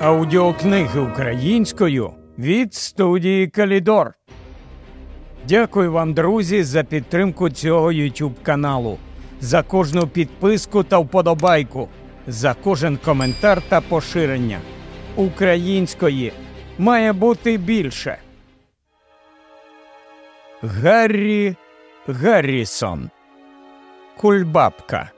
Аудіокниги українською від студії Калідор. Дякую вам, друзі, за підтримку цього YouTube каналу, за кожну підписку та вподобайку, за кожен коментар та поширення. Української має бути більше. Гаррі Гаррісон. Кульбабка.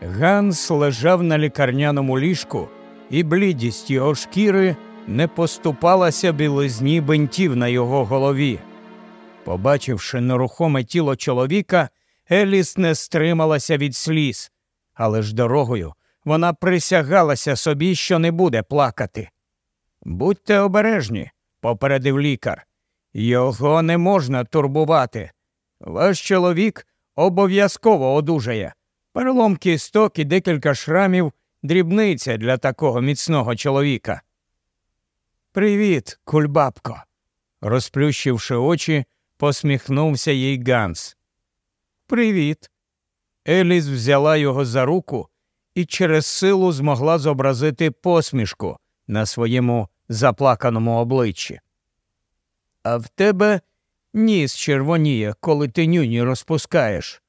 Ганс лежав на лікарняному ліжку, і блідість його шкіри не поступалася білизні бинтів на його голові. Побачивши нерухоме тіло чоловіка, Еліс не стрималася від сліз, але ж дорогою вона присягалася собі, що не буде плакати. Будьте обережні, попередив лікар. Його не можна турбувати. Ваш чоловік обов'язково одужає. Перелом кісток і декілька шрамів дрібниця для такого міцного чоловіка. Привіт, кульбабко. розплющивши очі, посміхнувся їй Ганс. Привіт. Еліс взяла його за руку і через силу змогла зобразити посмішку на своєму заплаканому обличчі. А в тебе ніс червоніє, коли ти нюні розпускаєш.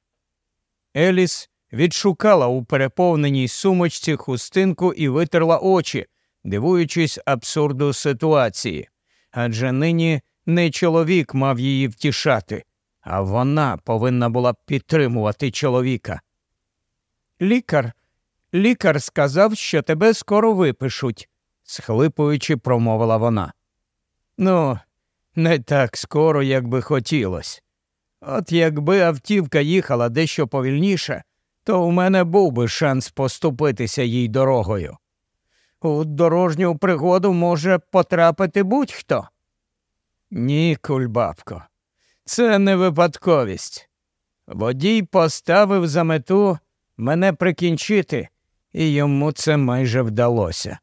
Еліс відшукала у переповненій сумочці хустинку і витерла очі, дивуючись абсурду ситуації. Адже нині не чоловік мав її втішати, а вона повинна була підтримувати чоловіка. Лікар, лікар сказав, що тебе скоро випишуть, схлипуючи, промовила вона. Ну, не так скоро, як би хотілося. От якби автівка їхала дещо повільніше, то у мене був би шанс поступитися їй дорогою. У дорожню пригоду може потрапити будь-хто. Ні, кульбабко, це не випадковість. Водій поставив за мету мене прикінчити, і йому це майже вдалося.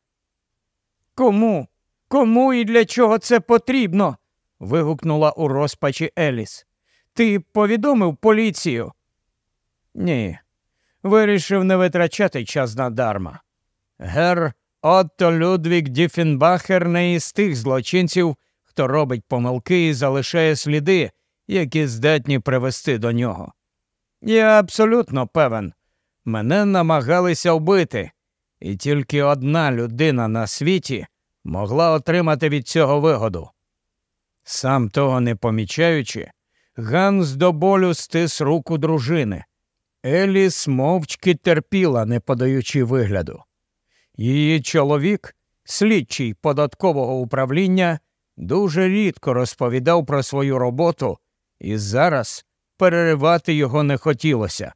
Кому? Кому і для чого це потрібно? вигукнула у розпачі Еліс. Ти повідомив поліцію? Ні, вирішив не витрачати час надарма. Гер Отто Людвік Діфінбахер не із тих злочинців, хто робить помилки і залишає сліди, які здатні привести до нього. Я абсолютно певен, мене намагалися вбити, і тільки одна людина на світі могла отримати від цього вигоду. Сам того не помічаючи, Ганс до болю стис руку дружини. Еліс мовчки терпіла, не подаючи вигляду. Її чоловік, слідчий податкового управління, дуже рідко розповідав про свою роботу, і зараз переривати його не хотілося.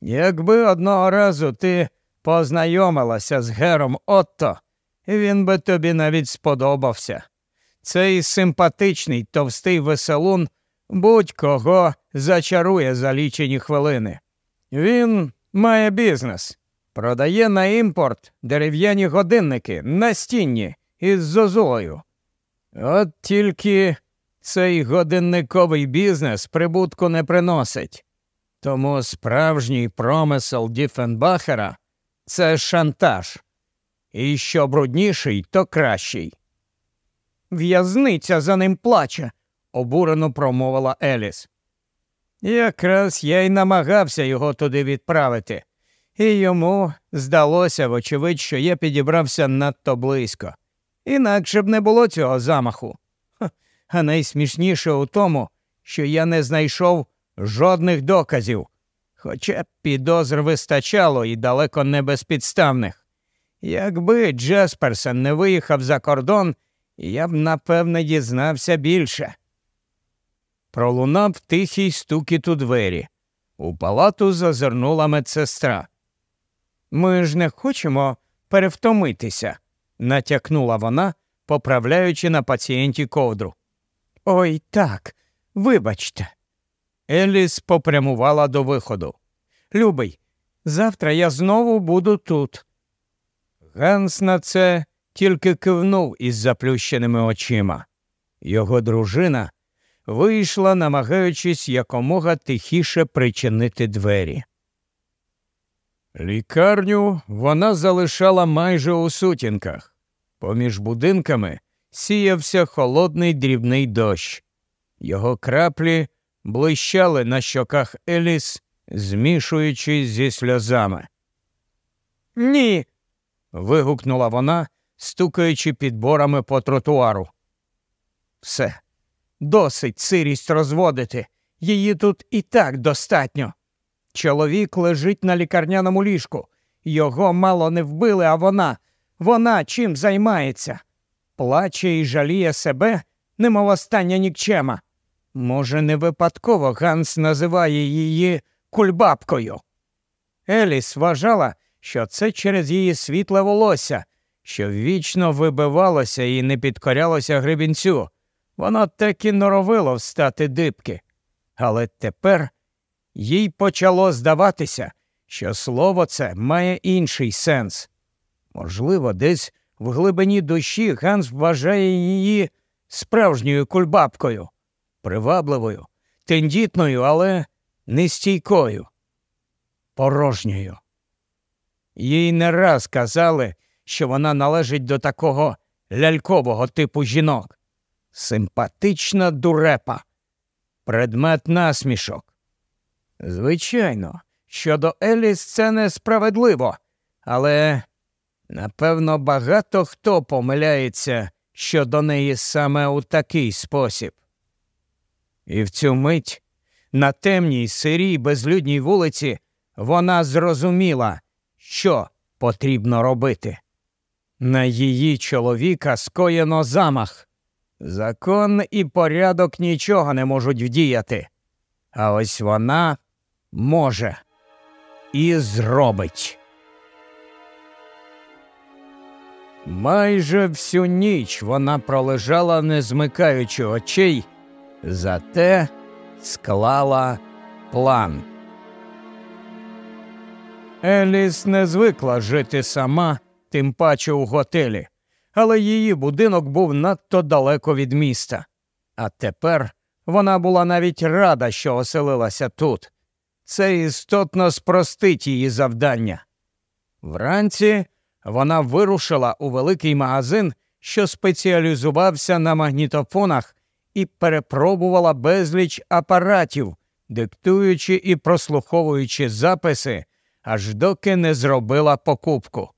Якби одного разу ти познайомилася з Гером Отто, він би тобі навіть сподобався. Цей симпатичний товстий веселун будь-кого зачарує за лічені хвилини. Він має бізнес, продає на імпорт дерев'яні годинники настінні із зозулею. От тільки цей годинниковий бізнес прибутку не приносить. Тому справжній промисел Діфенбахера це шантаж. І що брудніший, то кращий. В'язниця за ним плаче, обурено промовила Еліс. Якраз я й намагався його туди відправити, і йому здалося, вочевидь, що я підібрався надто близько. Інакше б не було цього замаху. А найсмішніше у тому, що я не знайшов жодних доказів, хоча підозр вистачало і далеко не безпідставних. Якби Джесперсен не виїхав за кордон, я б напевне дізнався більше. Пролунав тихий стукіт у двері. У палату зазирнула медсестра. Ми ж не хочемо перевтомитися, натякнула вона, поправляючи на пацієнті ковдру. Ой так, вибачте. Еліс попрямувала до виходу. Любий, завтра я знову буду тут. Ганс на це тільки кивнув із заплющеними очима. Його дружина вийшла, намагаючись якомога тихіше причинити двері. Лікарню вона залишала майже у сутінках. Поміж будинками сіявся холодний дрібний дощ. Його краплі блищали на щоках Еліс, змішуючись зі сльозами. Ні. вигукнула вона, стукаючи підборами по тротуару. Все, досить сирість розводити. Її тут і так достатньо. Чоловік лежить на лікарняному ліжку. Його мало не вбили, а вона. Вона чим займається? Плаче і жаліє себе, немов остання нікчема. Може, не випадково Ганс називає її кульбабкою. Еліс вважала, що це через її світле волосся, що вічно вибивалося і не підкорялося гребінцю. Воно так і норовило встати дибки. Але тепер їй почало здаватися, що слово це має інший сенс. Можливо, десь в глибині душі Ганс вважає її справжньою кульбабкою, привабливою, тендітною, але нестійкою, порожньою. Їй не раз казали, що вона належить до такого лялькового типу жінок. Симпатична дурепа, предмет насмішок. Звичайно, щодо Еліс це несправедливо, але напевно багато хто помиляється щодо неї саме у такий спосіб. І в цю мить на темній, сирій, безлюдній вулиці вона зрозуміла, що потрібно робити. На її чоловіка скоєно замах. Закон і порядок нічого не можуть вдіяти. А ось вона може і зробить. Майже всю ніч вона пролежала, не змикаючи очей, зате склала план. Еліс не звикла жити сама, тим паче у готелі, але її будинок був надто далеко від міста. А тепер вона була навіть рада, що оселилася тут. Це істотно спростить її завдання. Вранці вона вирушила у великий магазин, що спеціалізувався на магнітофонах, і перепробувала безліч апаратів, диктуючи і прослуховуючи записи аж доки не зробила покупку.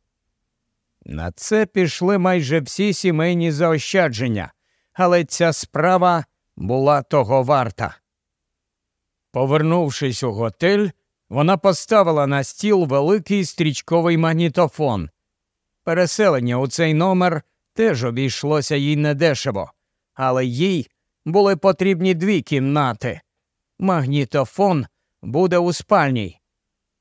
На це пішли майже всі сімейні заощадження, але ця справа була того варта. Повернувшись у готель, вона поставила на стіл великий стрічковий магнітофон. Переселення у цей номер теж обійшлося їй недешево, але їй були потрібні дві кімнати. Магнітофон буде у спальній,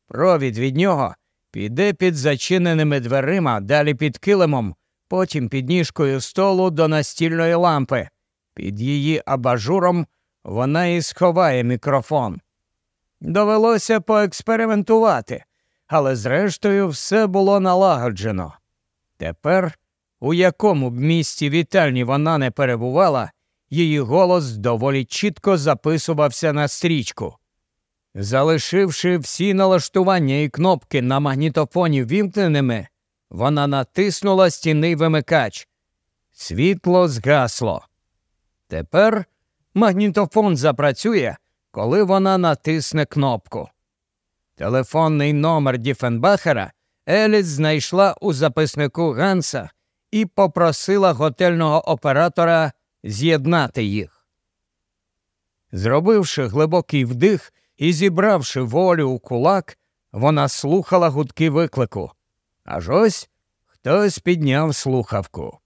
Провід від нього піде під зачиненими дверима, далі під килимом, потім під ніжкою столу до настільної лампи. Під її абажуром вона і сховає мікрофон. Довелося поекспериментувати, але зрештою все було налагоджено. Тепер, у якому б місці вітальні вона не перебувала, її голос доволі чітко записувався на стрічку. Залишивши всі налаштування і кнопки на магнітофоні вімкненими, вона натиснула стінний вимикач. Світло згасло. Тепер магнітофон запрацює, коли вона натисне кнопку. Телефонний номер Діфенбахера Еліс знайшла у записнику Ганса і попросила готельного оператора з'єднати їх. Зробивши глибокий вдих, і, зібравши волю у кулак, вона слухала гудки виклику. Аж ось хтось підняв слухавку.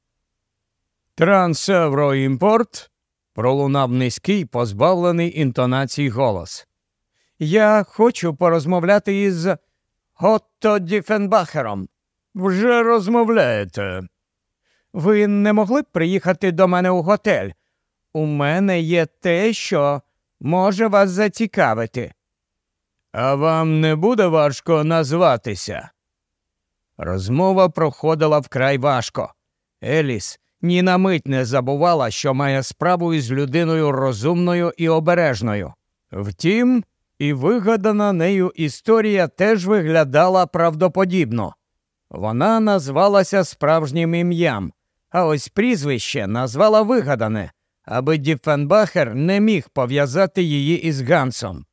Трансевроімпорт пролунав низький, позбавлений інтонацій голос. Я хочу порозмовляти із Готто Діфенбахером. Вже розмовляєте. Ви не могли б приїхати до мене у готель? У мене є те, що може вас зацікавити. А вам не буде важко назватися? Розмова проходила вкрай важко. Еліс ні на мить не забувала, що має справу із людиною розумною і обережною. Втім, І вигадана нею історія теж виглядала правдоподібно. Вона назвалася справжнім ім'ям, а ось прізвище назвала вигадане, аби Діффенбахер не міг пов'язати її із Гансом.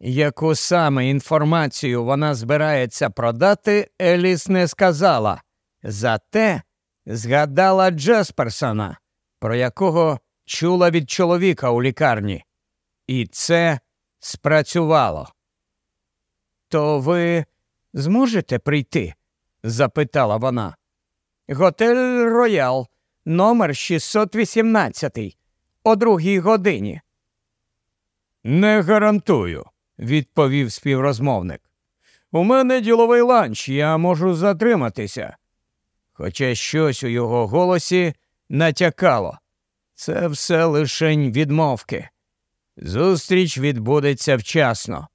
Яку саме інформацію вона збирається продати, Еліс не сказала, зате згадала Джесперсона, про якого чула від чоловіка у лікарні. І це спрацювало. То ви зможете прийти? запитала вона. Готель Роял, номер 618, о другій годині. Не гарантую, відповів співрозмовник. У мене діловий ланч, я можу затриматися. Хоча щось у його голосі натякало. Це все лишень відмовки. Зустріч відбудеться вчасно.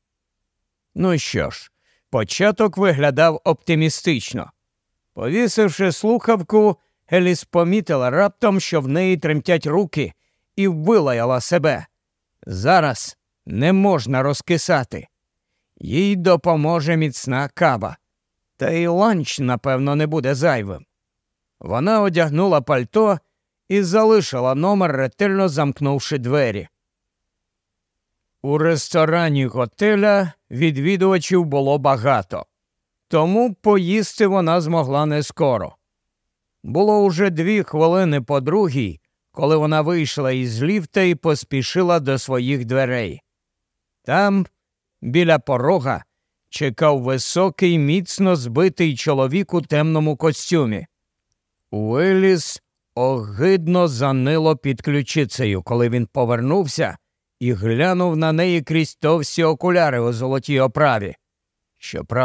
Ну що ж, початок виглядав оптимістично. Повісивши слухавку, Еліс помітила раптом, що в неї тремтять руки, і вилаяла себе. Зараз не можна розкисати. Їй допоможе міцна каба. Та й ланч, напевно, не буде зайвим. Вона одягнула пальто і залишила номер, ретельно замкнувши двері. У ресторані готеля відвідувачів було багато, тому поїсти вона змогла не скоро. Було уже дві хвилини по другій, коли вона вийшла із ліфта і поспішила до своїх дверей. Там, біля порога, чекав високий, міцно збитий чоловік у темному костюмі. Уеліс огидно занило під ключицею, коли він повернувся і глянув на неї крізь товсті окуляри у золотій оправі. Щоправда,